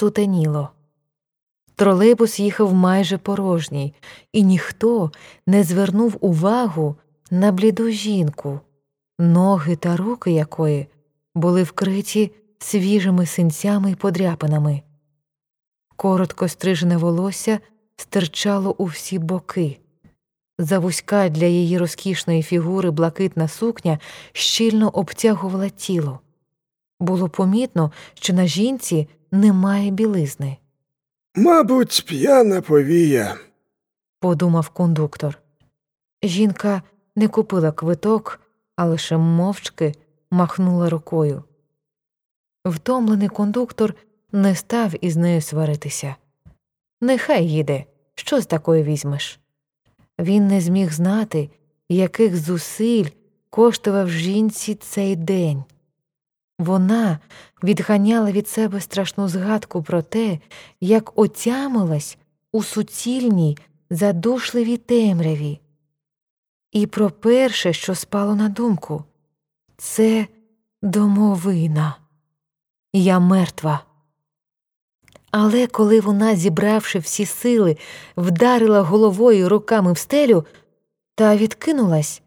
сутеніло. Тролейбус їхав майже порожній, і ніхто не звернув увагу на бліду жінку, ноги та руки якої були вкриті свіжими синцями й подряпинами. Коротко стрижене волосся стирчало у всі боки. Завузька для її розкішної фігури блакитна сукня щільно обтягувала тіло. Було помітно, що на жінці немає білизни. Мабуть, п'яна повія. подумав кондуктор. Жінка не купила квиток, а лише мовчки махнула рукою. Втомлений кондуктор не став із нею сваритися. Нехай їде, що з такої візьмеш. Він не зміг знати, яких зусиль коштував жінці цей день. Вона відганяла від себе страшну згадку про те, як отямилась у суцільній, задушливій темряві. І про перше, що спало на думку, це домовина. Я мертва. Але коли вона, зібравши всі сили, вдарила головою руками в стелю та відкинулась,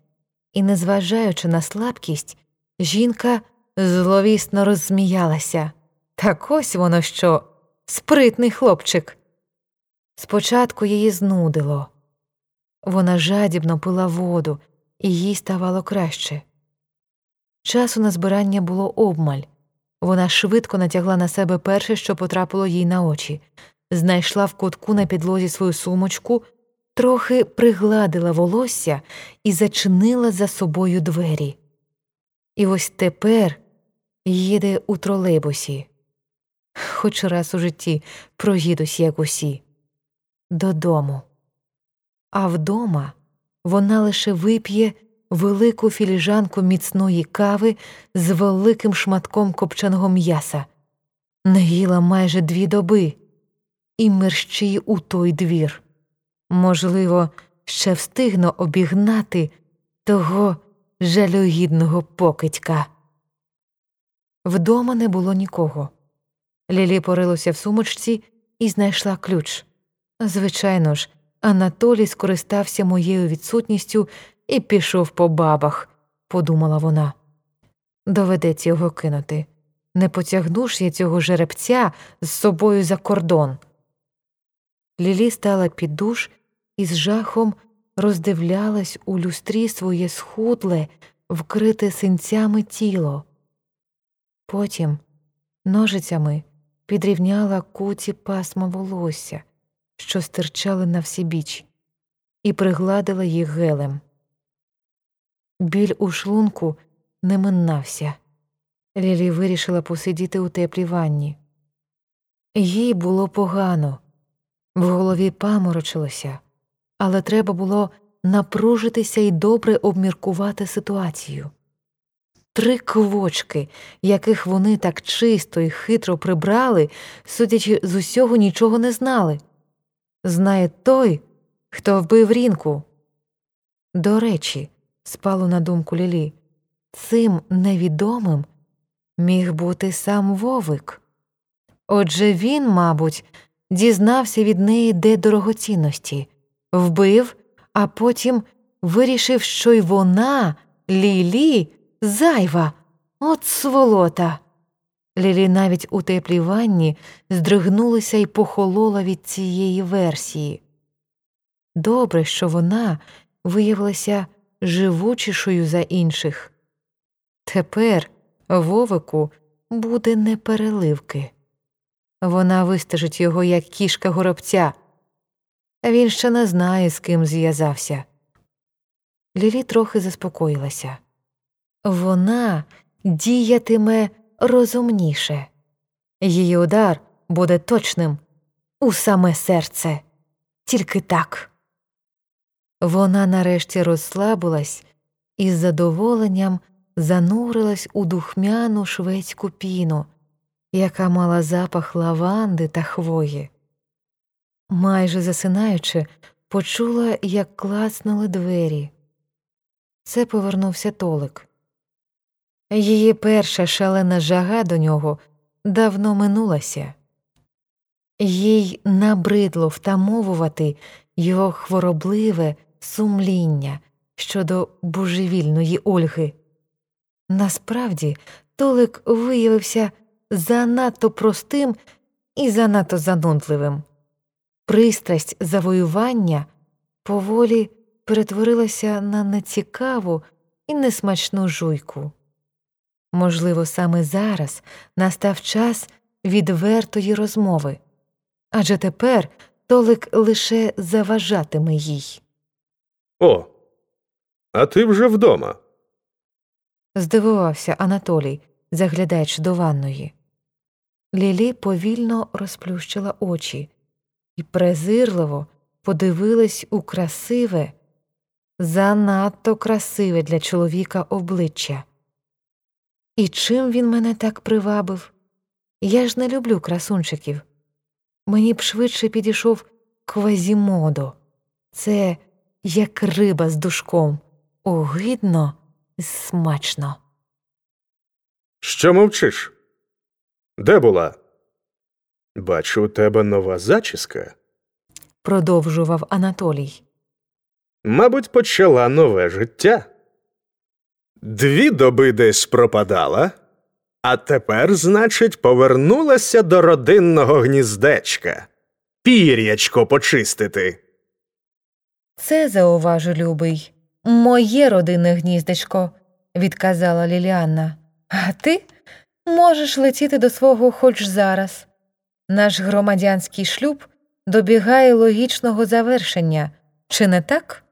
і, незважаючи на слабкість, жінка зловісно розсміялася. Так ось воно що, спритний хлопчик. Спочатку її знудило. Вона жадібно пила воду, і їй ставало краще. Часу на збирання було обмаль. Вона швидко натягла на себе перше, що потрапило їй на очі, знайшла в кутку на підлозі свою сумочку, трохи пригладила волосся і зачинила за собою двері. І ось тепер їде у тролейбусі. Хоч раз у житті проїдусь, як усі, додому. А вдома вона лише вип'є велику філіжанку міцної кави з великим шматком копченого м'яса, не їла майже дві доби і мерщій у той двір. Можливо, ще встигну обігнати того жалюгідного покидька. Вдома не було нікого. Лілі порилася в сумочці і знайшла ключ. Звичайно ж, Анатолій скористався моєю відсутністю і пішов по бабах, подумала вона. Доведеться його кинути. Не потягнуш я цього жеребця з собою за кордон. Лілі стала під душ і з жахом роздивлялась у люстрі своє схудле, вкрите синцями тіло. Потім ножицями підрівняла куті пасма волосся, що стирчали на всі біч, і пригладила їх гелем. Біль у шлунку не минався. Лілі вирішила посидіти у теплій ванні. Їй було погано, в голові паморочилося, але треба було напружитися і добре обміркувати ситуацію. Три квочки, яких вони так чисто і хитро прибрали, судячи з усього, нічого не знали. Знає той, хто вбив рінку. До речі, спало на думку Лілі, цим невідомим міг бути сам Вовик. Отже він, мабуть, дізнався від неї де дорогоцінності, вбив, а потім вирішив, що й вона, Лілі, зайва, от сволота. Лілі навіть у теплій ванні здригнулася і похолола від цієї версії. Добре, що вона виявилася живучішою за інших. Тепер Вовику буде не переливки. Вона вистежить його, як кішка горобця. Він ще не знає, з ким зв'язався. Лілі трохи заспокоїлася. Вона діятиме розумніше. Її удар буде точним у саме серце. Тільки так. Вона нарешті розслабилась і з задоволенням занурилась у духмяну шведську піну, яка мала запах лаванди та хвої. Майже засинаючи, почула, як клацнули двері. Це повернувся Толик. Її перша шалена жага до нього давно минулася. їй набридло втамовувати його хворобливе сумління щодо божевільної Ольги. Насправді, Толик виявився занадто простим і занадто занудливим. Пристрасть завоювання поволі перетворилася на нецікаву і несмачну жуйку. Можливо, саме зараз настав час відвертої розмови, адже тепер Толик лише заважатиме їй. О, а ти вже вдома. Здивувався Анатолій, заглядаючи до ванної. Лілі повільно розплющила очі і презирливо подивилась у красиве, занадто красиве для чоловіка обличчя. І чим він мене так привабив? Я ж не люблю красунчиків. Мені б швидше підійшов квазімодо. Це як риба з душком, огидно і смачно. Що мовчиш? Де була? Бачу, у тебе нова зачіска. продовжував Анатолій. Мабуть, почала нове життя. Дві доби десь пропадала, а тепер, значить, повернулася до родинного гніздечка. Пір'ячко почистити. Це зауважу, любий, моє родинне гніздечко, відказала Ліліанна. А ти можеш летіти до свого хоч зараз. Наш громадянський шлюб добігає логічного завершення, чи не так?